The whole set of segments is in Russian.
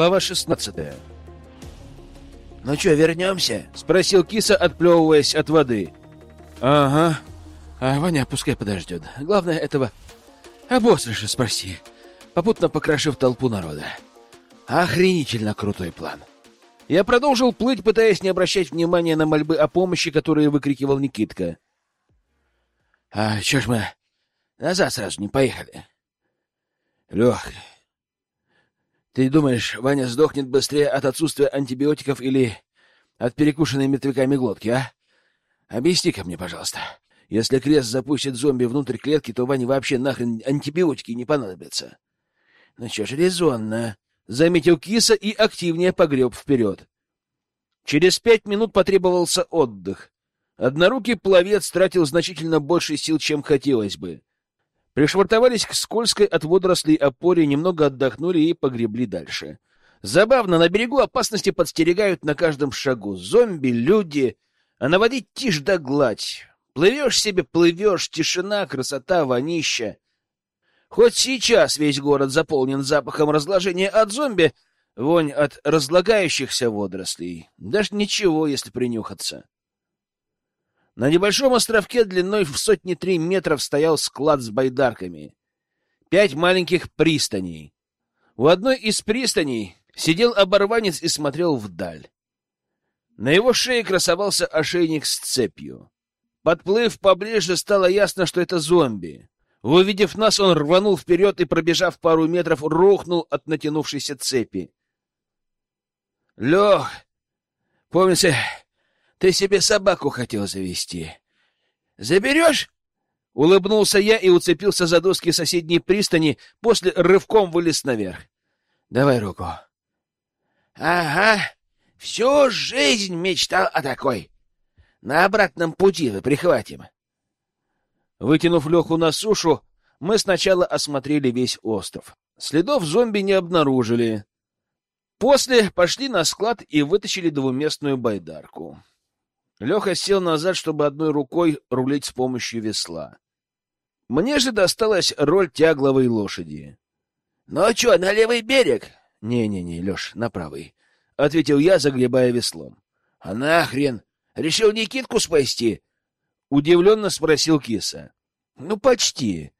Глава 16 «Ну что, вернемся?» — спросил киса, отплевываясь от воды. «Ага. А Ваня пускай подождет. Главное, этого обострыша спроси, попутно покрошив толпу народа. Охренительно крутой план». Я продолжил плыть, пытаясь не обращать внимания на мольбы о помощи, которые выкрикивал Никитка. «А чё ж мы назад сразу не поехали?» «Лёх, ты думаешь, Ваня сдохнет быстрее от отсутствия антибиотиков или от перекушенной мертвяками глотки, а? Объясни-ка мне, пожалуйста. Если крест запустит зомби внутрь клетки, то Ване вообще нахрен антибиотики не понадобятся. Ну что ж, резонно. Заметил киса и активнее погреб вперед. Через пять минут потребовался отдых. Однорукий пловец тратил значительно больше сил, чем хотелось бы. Пришвартовались к скользкой от водорослей опоре, немного отдохнули и погребли дальше. Забавно, на берегу опасности подстерегают на каждом шагу. Зомби, люди, а наводить тишь да гладь. Плывешь себе, плывешь, тишина, красота, вонища. Хоть сейчас весь город заполнен запахом разложения от зомби, вонь от разлагающихся водорослей. Даже ничего, если принюхаться. На небольшом островке длиной в сотни три метров стоял склад с байдарками. Пять маленьких пристаней. У одной из пристаней сидел оборванец и смотрел вдаль. На его шее красовался ошейник с цепью. Подплыв поближе, стало ясно, что это зомби. Увидев нас, он рванул вперед и, пробежав пару метров, рухнул от натянувшейся цепи. — Лех, помнится, ты себе собаку хотел завести. Заберешь? Улыбнулся я и уцепился за доски соседней пристани, после рывком вылез наверх. Давай руку. Ага, всю жизнь мечтал о такой. На обратном пути вы прихватим. Вытянув Леху на сушу, мы сначала осмотрели весь остров. Следов зомби не обнаружили. После пошли на склад и вытащили двуместную байдарку. Леха сел назад, чтобы одной рукой рулить с помощью весла. Мне же досталась роль тягловой лошади. — Ну а что, на левый берег? Не, — Не-не-не, Леш, на правый, — ответил я, загребая веслом. — А нахрен? Решил Никитку спасти? — удивленно спросил киса. — Ну, почти.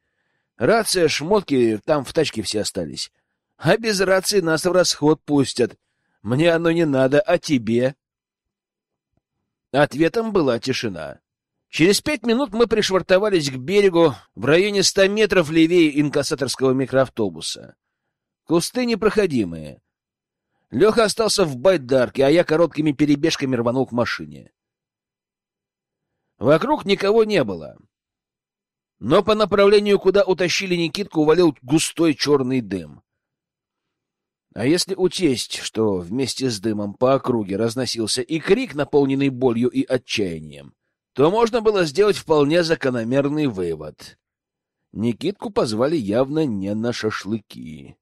Рация, шмотки там в тачке все остались. А без рации нас в расход пустят. Мне оно не надо, а тебе? Ответом была тишина. Через пять минут мы пришвартовались к берегу в районе ста метров левее инкассаторского микроавтобуса. Кусты непроходимые. Леха остался в байдарке, а я короткими перебежками рванул к машине. Вокруг никого не было. Но по направлению, куда утащили Никитку, увалил густой черный дым. А если учесть, что вместе с дымом по округе разносился и крик, наполненный болью и отчаянием, то можно было сделать вполне закономерный вывод. Никитку позвали явно не на шашлыки.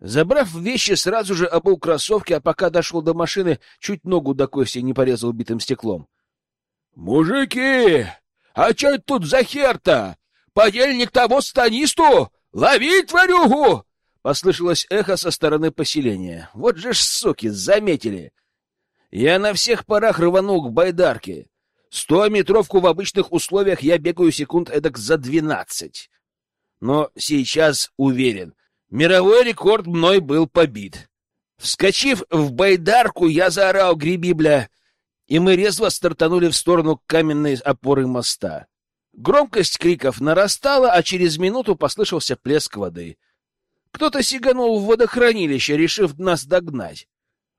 Забрав вещи, сразу же обул кроссовки, а пока дошел до машины, чуть ногу до кости не порезал битым стеклом. — Мужики! А что это тут за хер-то? Подельник того станисту? Ловить тварюгу! Послышалось эхо со стороны поселения. Вот же ж суки, заметили! Я на всех парах рванул к байдарке. Сто метровку в обычных условиях я бегаю секунд эдак за двенадцать. Но сейчас уверен, мировой рекорд мной был побит. Вскочив в байдарку, я заорал «Греби, бля!» и мы резво стартанули в сторону каменной опоры моста. Громкость криков нарастала, а через минуту послышался плеск воды — кто-то сиганул в водохранилище, решив нас догнать.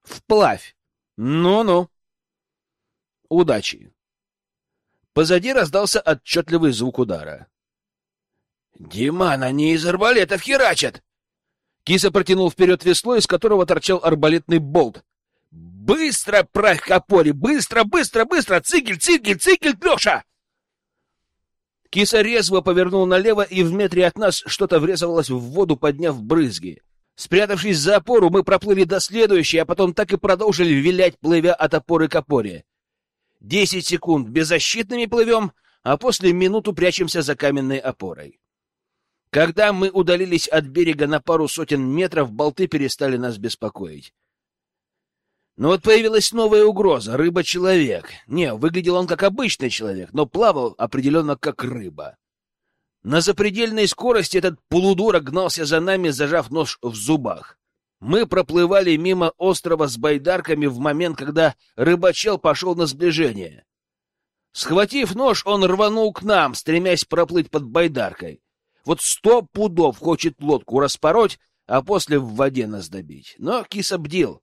Вплавь. Ну-ну. Удачи. Позади раздался отчетливый звук удара. «Диман, они из арбалетов херачат!» Киса протянул вперед весло, из которого торчал арбалетный болт. «Быстро, прах копори! Быстро, быстро, быстро! Цигель, цигель, цигель, Леша!» Киса резво повернул налево, и в метре от нас что-то врезалось в воду, подняв брызги. Спрятавшись за опору, мы проплыли до следующей, а потом так и продолжили вилять, плывя от опоры к опоре. Десять секунд беззащитными плывем, а после минуту прячемся за каменной опорой. Когда мы удалились от берега на пару сотен метров, болты перестали нас беспокоить. Но вот появилась новая угроза — рыба-человек. Не, выглядел он как обычный человек, но плавал определенно как рыба. На запредельной скорости этот полудурок гнался за нами, зажав нож в зубах. Мы проплывали мимо острова с байдарками в момент, когда рыбачел пошел на сближение. Схватив нож, он рванул к нам, стремясь проплыть под байдаркой. Вот сто пудов хочет лодку распороть, а после в воде нас добить. Но киса бдил.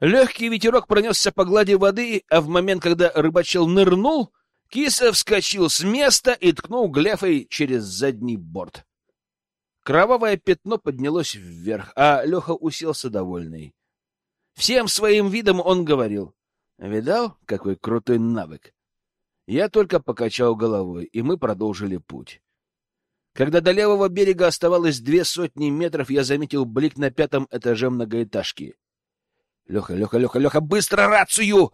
Легкий ветерок пронесся по глади воды, а в момент, когда рыбачел нырнул, киса вскочил с места и ткнул гляфой через задний борт. Кровавое пятно поднялось вверх, а Леха уселся довольный. Всем своим видом он говорил. «Видал, какой крутой навык?» Я только покачал головой, и мы продолжили путь. Когда до левого берега оставалось две сотни метров, я заметил блик на пятом этаже многоэтажки. «Леха, Леха, Леха, Леха, быстро рацию!»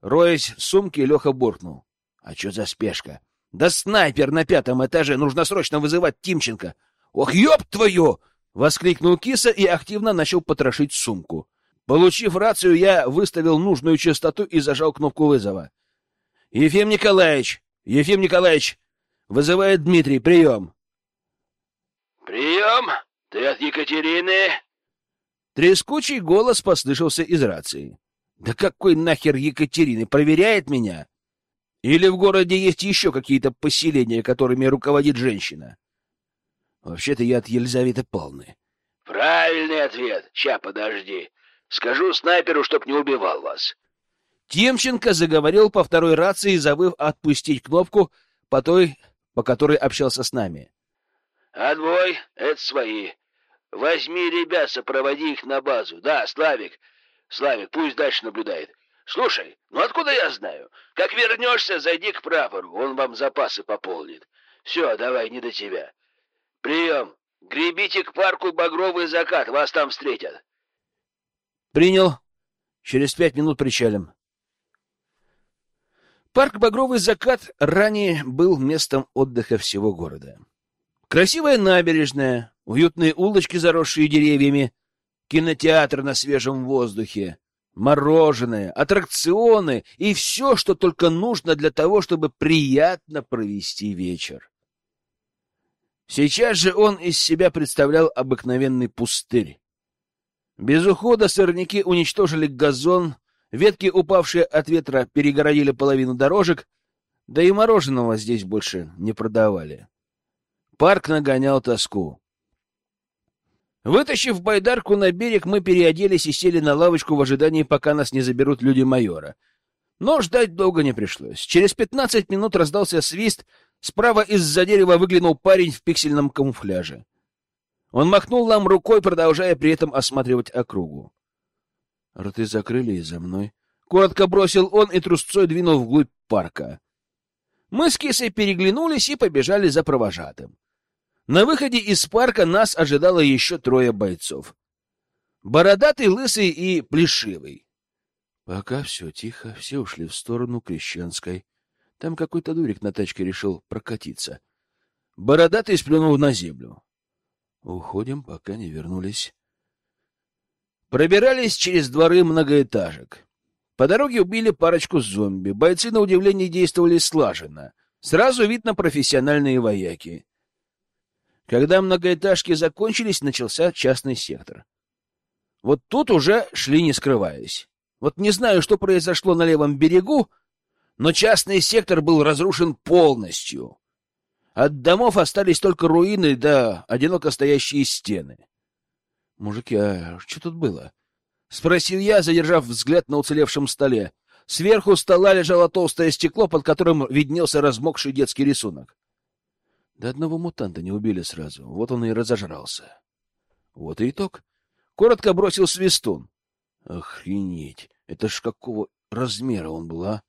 Роясь в сумке, Леха буркнул. «А что за спешка?» «Да снайпер на пятом этаже! Нужно срочно вызывать Тимченко!» «Ох, ёб твою!» — воскликнул киса и активно начал потрошить сумку. Получив рацию, я выставил нужную частоту и зажал кнопку вызова. — Ефим Николаевич! Ефим Николаевич! Вызывает Дмитрий, прием! — Прием? Ты от Екатерины? Трескучий голос послышался из рации. — Да какой нахер Екатерины? Проверяет меня? Или в городе есть еще какие-то поселения, которыми руководит женщина? Вообще-то я от Елизаветы Павловны. — Правильный ответ. Ща, подожди. Скажу снайперу, чтоб не убивал вас. Темченко заговорил по второй рации, забыв отпустить кнопку по той, по которой общался с нами. «Отбой, это свои. Возьми ребят, сопроводи их на базу. Да, Славик, Славик, пусть дальше наблюдает. Слушай, ну откуда я знаю? Как вернешься, зайди к прапору, он вам запасы пополнит. Все, давай, не до тебя. Прием. Гребите к парку Багровый закат, вас там встретят. Принял. Через пять минут причалим. Парк «Багровый закат» ранее был местом отдыха всего города. Красивая набережная, уютные улочки, заросшие деревьями, кинотеатр на свежем воздухе, мороженое, аттракционы и все, что только нужно для того, чтобы приятно провести вечер. Сейчас же он из себя представлял обыкновенный пустырь. Без ухода сорняки уничтожили газон, Ветки, упавшие от ветра, перегородили половину дорожек, да и мороженого здесь больше не продавали. Парк нагонял тоску. Вытащив байдарку на берег, мы переоделись и сели на лавочку в ожидании, пока нас не заберут люди майора. Но ждать долго не пришлось. Через пятнадцать минут раздался свист, справа из-за дерева выглянул парень в пиксельном камуфляже. Он махнул нам рукой, продолжая при этом осматривать округу. Рты закрыли и за мной. Коротко бросил он и трусцой двинул вглубь парка. Мы с Кисой переглянулись и побежали за провожатым. На выходе из парка нас ожидало еще трое бойцов. Бородатый, лысый и плешивый. Пока все тихо, все ушли в сторону Крещенской. Там какой-то дурик на тачке решил прокатиться. Бородатый сплюнул на землю. Уходим, пока не вернулись. Пробирались через дворы многоэтажек. По дороге убили парочку зомби. Бойцы, на удивление, действовали слаженно. Сразу видно профессиональные вояки. Когда многоэтажки закончились, начался частный сектор. Вот тут уже шли не скрываясь. Вот не знаю, что произошло на левом берегу, но частный сектор был разрушен полностью. От домов остались только руины да одиноко стоящие стены. Мужики, а что тут было? Спросил я, задержав взгляд на уцелевшем столе. Сверху стола лежало толстое стекло, под которым виднелся размокший детский рисунок. До одного мутанта не убили сразу. Вот он и разожрался. Вот и итог. Коротко бросил свистун. Охренеть! Это ж какого размера он был, а?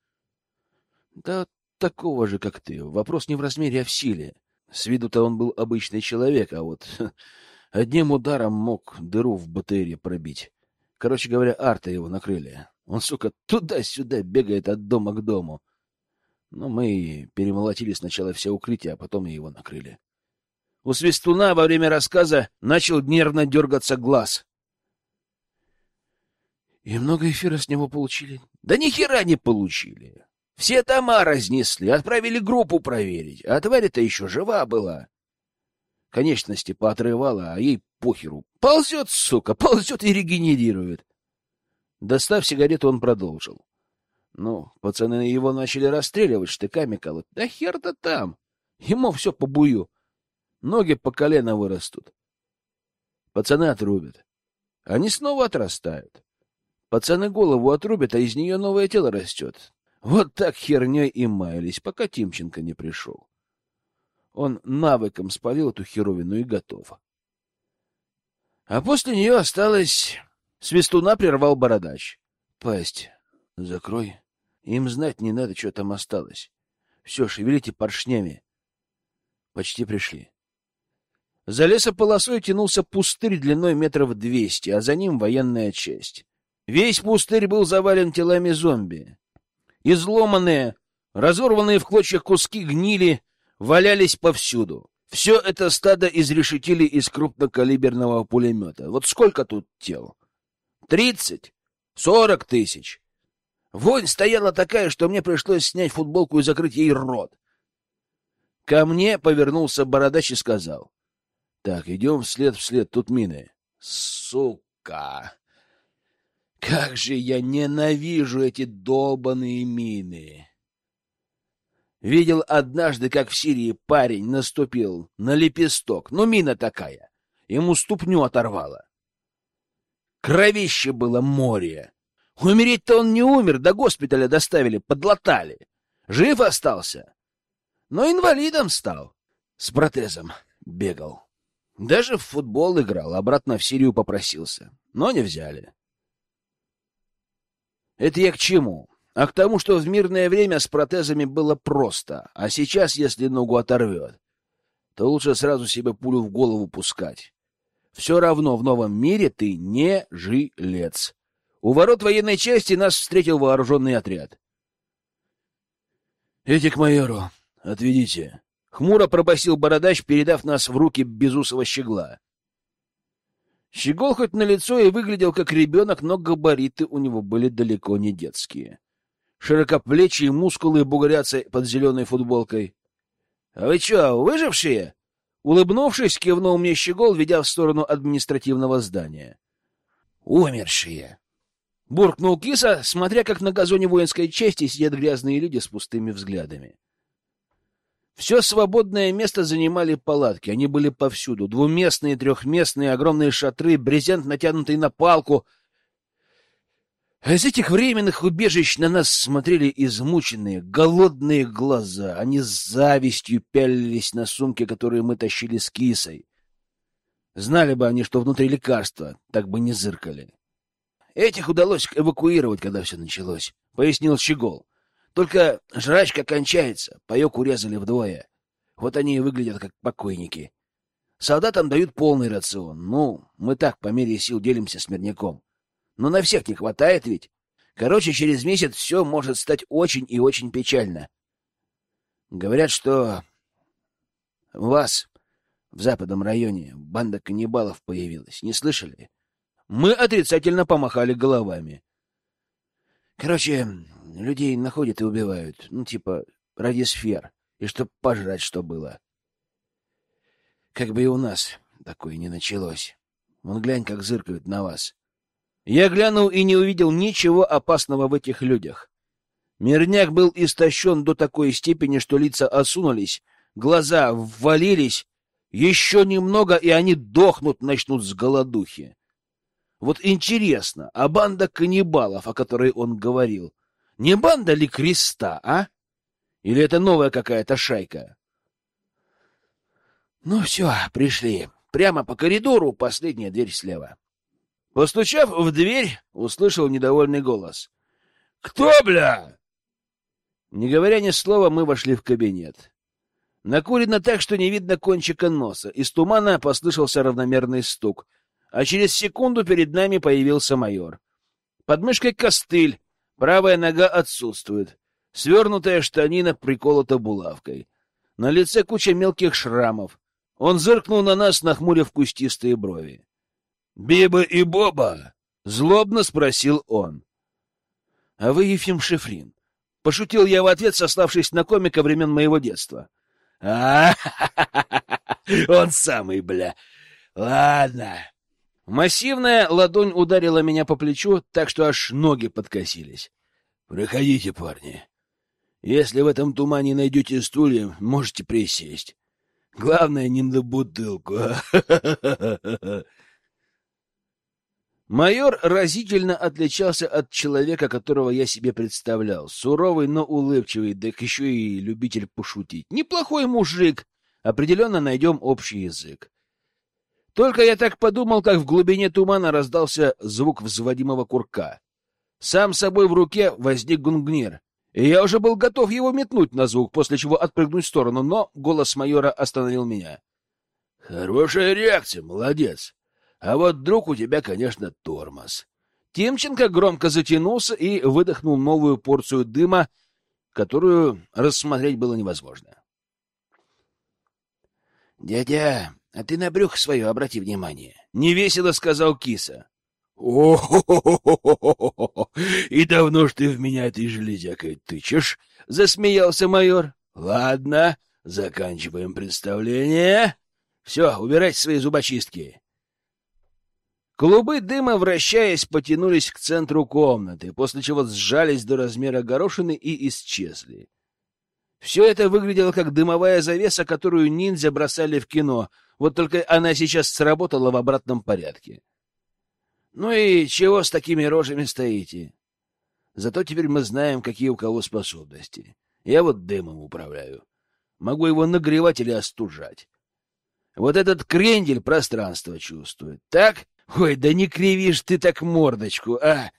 Да такого же, как ты. Вопрос не в размере, а в силе. С виду-то он был обычный человек, а вот Одним ударом мог дыру в батарее пробить. Короче говоря, арта его накрыли. Он, сука, туда-сюда бегает от дома к дому. Но мы перемолотили сначала все укрытия, а потом и его накрыли. У Свистуна во время рассказа начал нервно дергаться глаз. И много эфира с него получили? Да ни хера не получили. Все дома разнесли, отправили группу проверить, а тварь-то еще жива была. Конечности поотрывала, а ей похеру. Ползет, сука, ползет и регенерирует. Достав сигарету, он продолжил. Ну, пацаны его начали расстреливать, штыками колоть. Да хер-то там. Ему все по бую. Ноги по колено вырастут. Пацаны отрубят. Они снова отрастают. Пацаны голову отрубят, а из нее новое тело растет. Вот так херней и маялись, пока Тимченко не пришел. Он навыком спалил эту херовину и готов. А после нее осталось... Свистуна прервал бородач. — Пасть закрой. Им знать не надо, что там осталось. Все, шевелите поршнями. Почти пришли. За лесополосой тянулся пустырь длиной метров двести, а за ним военная часть. Весь пустырь был завален телами зомби. Изломанные, разорванные в клочья куски гнили, валялись повсюду. Все это стадо изрешетили из крупнокалиберного пулемета. Вот сколько тут тел? Тридцать? Сорок тысяч? Вонь стояла такая, что мне пришлось снять футболку и закрыть ей рот. Ко мне повернулся бородач и сказал. — Так, идем вслед вслед, тут мины. — Сука! Как же я ненавижу эти долбаные мины! Видел однажды, как в Сирии парень наступил на лепесток. Ну, мина такая. Ему ступню оторвало. Кровище было море. Умереть-то он не умер, до госпиталя доставили, подлатали. Жив остался. Но инвалидом стал. С протезом бегал. Даже в футбол играл, обратно в Сирию попросился. Но не взяли. Это я к чему? А к тому, что в мирное время с протезами было просто, а сейчас, если ногу оторвет, то лучше сразу себе пулю в голову пускать. Все равно в новом мире ты не жилец. У ворот военной части нас встретил вооруженный отряд. — Эти к майору. Отведите. Хмуро пробасил бородач, передав нас в руки безусого щегла. Щегол хоть на лицо и выглядел как ребенок, но габариты у него были далеко не детские. Широкоплечие мускулы бугрятся под зеленой футболкой. — А вы что, выжившие? Улыбнувшись, кивнул мне Щегол, ведя в сторону административного здания. — Умершие! — буркнул киса, смотря как на газоне воинской части сидят грязные люди с пустыми взглядами. — все свободное место занимали палатки. Они были повсюду. Двуместные, трехместные, огромные шатры, брезент, натянутый на палку. Из этих временных убежищ на нас смотрели измученные, голодные глаза. Они с завистью пялились на сумки, которые мы тащили с кисой. Знали бы они, что внутри лекарства, так бы не зыркали. Этих удалось эвакуировать, когда все началось, — пояснил Щегол. Только жрачка кончается, паек урезали вдвое. Вот они и выглядят как покойники. Солдатам дают полный рацион. Ну, мы так по мере сил делимся с мирняком. Но на всех не хватает ведь. Короче, через месяц все может стать очень и очень печально. Говорят, что вас в западном районе банда каннибалов появилась. Не слышали? Мы отрицательно помахали головами. Короче, людей находят и убивают. Ну, типа, ради сфер. И чтоб пожрать что было. Как бы и у нас такое не началось. Вон глянь, как зыркают на вас. Я глянул и не увидел ничего опасного в этих людях. Мирняк был истощен до такой степени, что лица осунулись, глаза ввалились. Еще немного, и они дохнут начнут с голодухи. Вот интересно, а банда каннибалов, о которой он говорил, не банда ли креста, а? Или это новая какая-то шайка? Ну все, пришли. Прямо по коридору, последняя дверь слева. Постучав в дверь, услышал недовольный голос. «Кто, бля?» Не говоря ни слова, мы вошли в кабинет. Накурено так, что не видно кончика носа. Из тумана послышался равномерный стук, а через секунду перед нами появился майор. Под мышкой костыль, Правая нога отсутствует. Свернутая штанина приколота булавкой. На лице куча мелких шрамов. Он зыркнул на нас, нахмурив кустистые брови. «Биба и Боба!» — злобно спросил он. «А вы Ефим Шифрин?» — пошутил я в ответ, сославшись на комика времен моего детства. а Он самый, бля! Ладно!» Массивная ладонь ударила меня по плечу, так что аж ноги подкосились. «Проходите, парни. Если в этом тумане найдете стулья, можете присесть. Главное, не на бутылку. Майор разительно отличался от человека, которого я себе представлял. Суровый, но улыбчивый, да еще и любитель пошутить. Неплохой мужик. Определенно найдем общий язык. Только я так подумал, как в глубине тумана раздался звук взводимого курка. Сам собой в руке возник гунгнир и я уже был готов его метнуть на звук, после чего отпрыгнуть в сторону, но голос майора остановил меня. — Хорошая реакция, молодец. А вот друг у тебя, конечно, тормоз. Тимченко громко затянулся и выдохнул новую порцию дыма, которую рассмотреть было невозможно. — Дядя, а ты на брюхо свое обрати внимание, — невесело сказал киса. «О, и давно ж ты в меня этой железякой тычешь?» — засмеялся майор. «Ладно, заканчиваем представление. Все, убирайте свои зубочистки». Клубы дыма, вращаясь, потянулись к центру комнаты, после чего сжались до размера горошины и исчезли. Все это выглядело как дымовая завеса, которую ниндзя бросали в кино, вот только она сейчас сработала в обратном порядке. Ну и чего с такими рожами стоите? Зато теперь мы знаем, какие у кого способности. Я вот дымом управляю. Могу его нагревать или остужать. Вот этот крендель пространство чувствует. Так? Ой, да не кривишь ты так мордочку, а!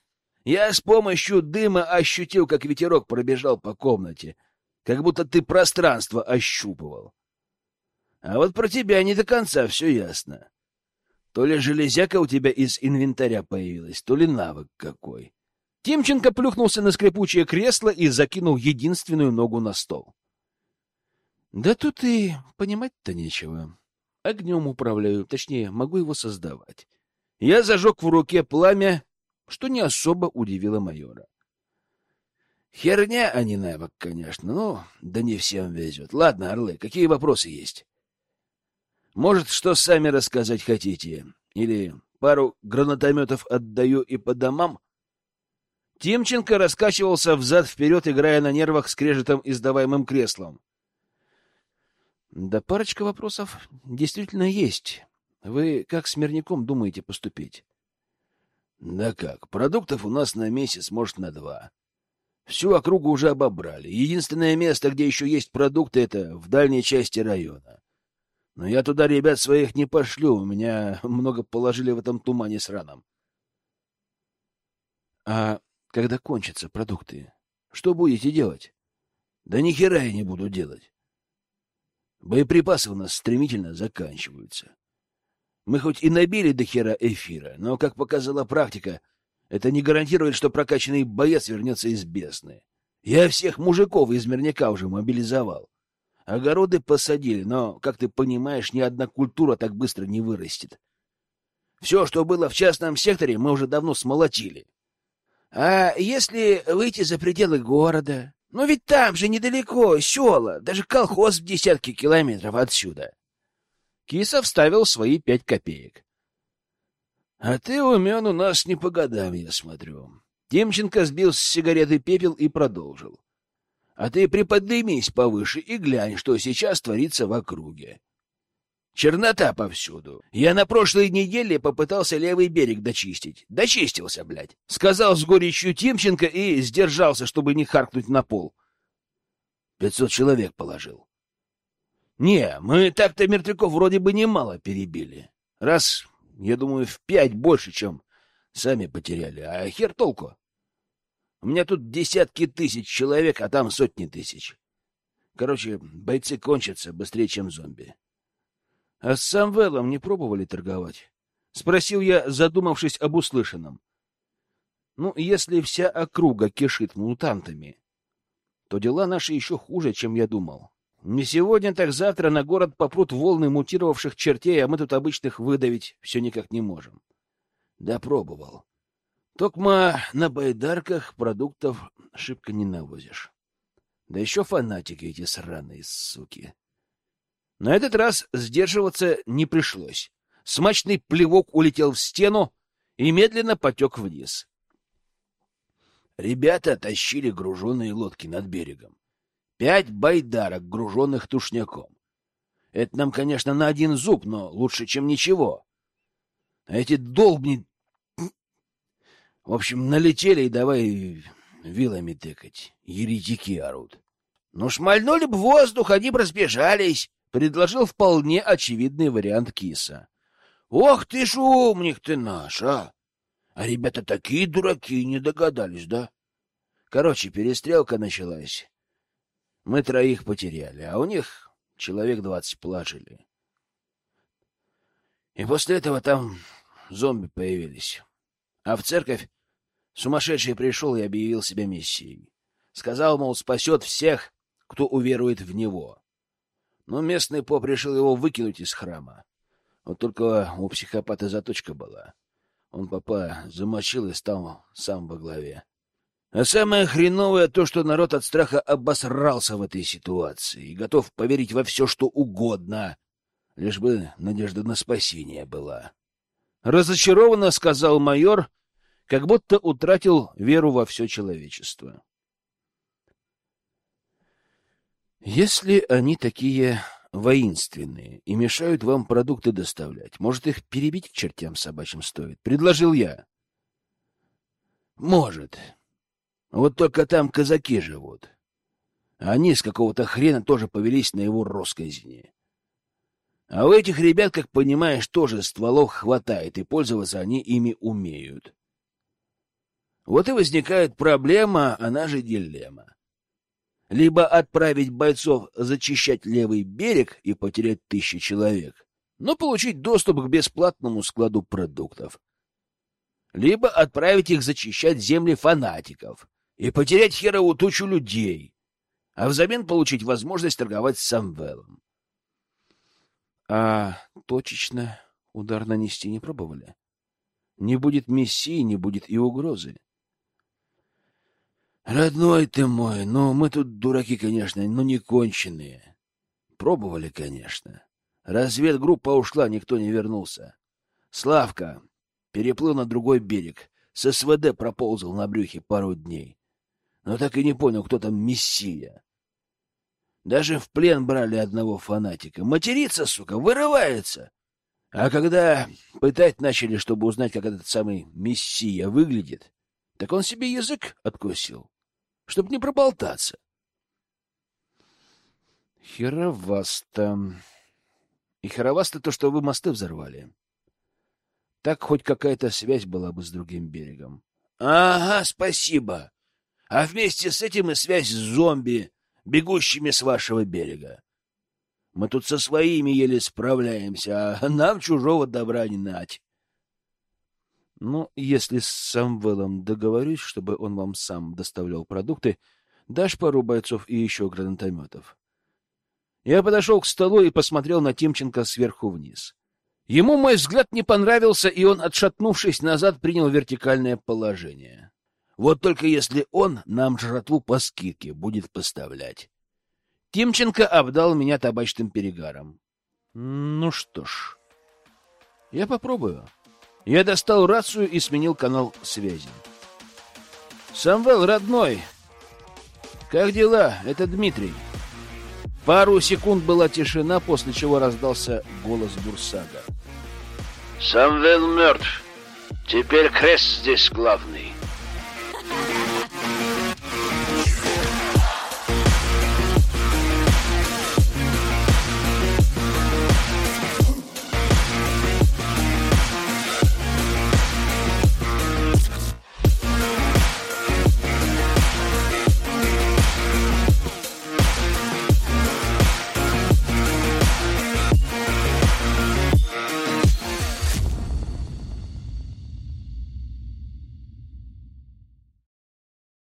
Я с помощью дыма ощутил, как ветерок пробежал по комнате, как будто ты пространство ощупывал. А вот про тебя не до конца все ясно. То ли железяка у тебя из инвентаря появилась, то ли навык какой. Тимченко плюхнулся на скрипучее кресло и закинул единственную ногу на стол. Да тут и понимать-то нечего. Огнем управляю, точнее, могу его создавать. Я зажег в руке пламя, что не особо удивило майора. Херня, а не навык, конечно, но да не всем везет. Ладно, орлы, какие вопросы есть? Может, что сами рассказать хотите? Или пару гранатометов отдаю и по домам? Тимченко раскачивался взад-вперед, играя на нервах скрежетом издаваемым креслом. Да парочка вопросов действительно есть. Вы как с мирняком думаете поступить? Да как, продуктов у нас на месяц, может, на два. Всю округу уже обобрали. Единственное место, где еще есть продукты, это в дальней части района. Но я туда ребят своих не пошлю, у меня много положили в этом тумане сраном. А когда кончатся продукты, что будете делать? Да ни хера я не буду делать. Боеприпасы у нас стремительно заканчиваются. Мы хоть и набили до хера эфира, но, как показала практика, это не гарантирует, что прокачанный боец вернется из бездны. Я всех мужиков из мирняка уже мобилизовал. Огороды посадили, но, как ты понимаешь, ни одна культура так быстро не вырастет. Все, что было в частном секторе, мы уже давно смолотили. А если выйти за пределы города? Ну ведь там же недалеко, села, даже колхоз в десятки километров отсюда. Киса вставил свои пять копеек. А ты умен у нас не по годам, я смотрю. Демченко сбил с сигареты пепел и продолжил. А ты приподнимись повыше и глянь, что сейчас творится в округе. Чернота повсюду. Я на прошлой неделе попытался левый берег дочистить. Дочистился, блядь. Сказал с горечью Тимченко и сдержался, чтобы не харкнуть на пол. Пятьсот человек положил. Не, мы так-то мертвяков вроде бы немало перебили. Раз, я думаю, в пять больше, чем сами потеряли. А хер толку? У меня тут десятки тысяч человек, а там сотни тысяч. Короче, бойцы кончатся быстрее, чем зомби. — А с Самвелом не пробовали торговать? — спросил я, задумавшись об услышанном. — Ну, если вся округа кишит мутантами, то дела наши еще хуже, чем я думал. Не сегодня, так завтра на город попрут волны мутировавших чертей, а мы тут обычных выдавить все никак не можем. Да пробовал. Токма на байдарках продуктов шибко не навозишь. Да еще фанатики эти сраные суки. На этот раз сдерживаться не пришлось. Смачный плевок улетел в стену и медленно потек вниз. Ребята тащили груженные лодки над берегом. Пять байдарок, груженных тушняком. Это нам, конечно, на один зуб, но лучше, чем ничего. А эти долбни... В общем, налетели и давай вилами тыкать. Еретики орут. Ну, шмальнули б воздух, они бы разбежались, — предложил вполне очевидный вариант киса. Ох ты ж умник ты наш, а! А ребята такие дураки, не догадались, да? Короче, перестрелка началась. Мы троих потеряли, а у них человек двадцать положили. И после этого там зомби появились. А в церковь сумасшедший пришел и объявил себя мессией. Сказал, мол, спасет всех, кто уверует в него. Но местный поп решил его выкинуть из храма. Вот только у психопата заточка была. Он попа замочил и стал сам во главе. А самое хреновое то, что народ от страха обосрался в этой ситуации и готов поверить во все, что угодно, лишь бы надежда на спасение была. Разочарованно сказал майор, как будто утратил веру во все человечество. Если они такие воинственные и мешают вам продукты доставлять, может, их перебить к чертям собачьим стоит? Предложил я. Может. Вот только там казаки живут. Они с какого-то хрена тоже повелись на его росказни. А у этих ребят, как понимаешь, тоже стволов хватает, и пользоваться они ими умеют. Вот и возникает проблема, она же дилемма. Либо отправить бойцов зачищать левый берег и потерять тысячи человек, но получить доступ к бесплатному складу продуктов. Либо отправить их зачищать земли фанатиков, и потерять херову тучу людей, а взамен получить возможность торговать с Самвелом. А точечно удар нанести не пробовали? Не будет миссии, не будет и угрозы. Родной ты мой, ну мы тут дураки, конечно, но не конченые. Пробовали, конечно. Разведгруппа ушла, никто не вернулся. Славка переплыл на другой берег, с СВД проползал на брюхе пару дней но так и не понял, кто там мессия. Даже в плен брали одного фанатика. Матерится, сука, вырывается. А когда пытать начали, чтобы узнать, как этот самый мессия выглядит, так он себе язык откусил, чтобы не проболтаться. Хероваста. И хероваста то, что вы мосты взорвали. Так хоть какая-то связь была бы с другим берегом. — Ага, спасибо а вместе с этим и связь с зомби, бегущими с вашего берега. Мы тут со своими еле справляемся, а нам чужого добра не нать. Ну, если с Самвелом договорюсь, чтобы он вам сам доставлял продукты, дашь пару бойцов и еще гранатометов. Я подошел к столу и посмотрел на Тимченко сверху вниз. Ему мой взгляд не понравился, и он, отшатнувшись назад, принял вертикальное положение. Вот только если он нам жратву по скидке будет поставлять. Тимченко обдал меня табачным перегаром. Ну что ж, я попробую. Я достал рацию и сменил канал связи. Самвел, родной, как дела? Это Дмитрий. Пару секунд была тишина, после чего раздался голос Бурсага. Самвел мертв. Теперь Крест здесь главный.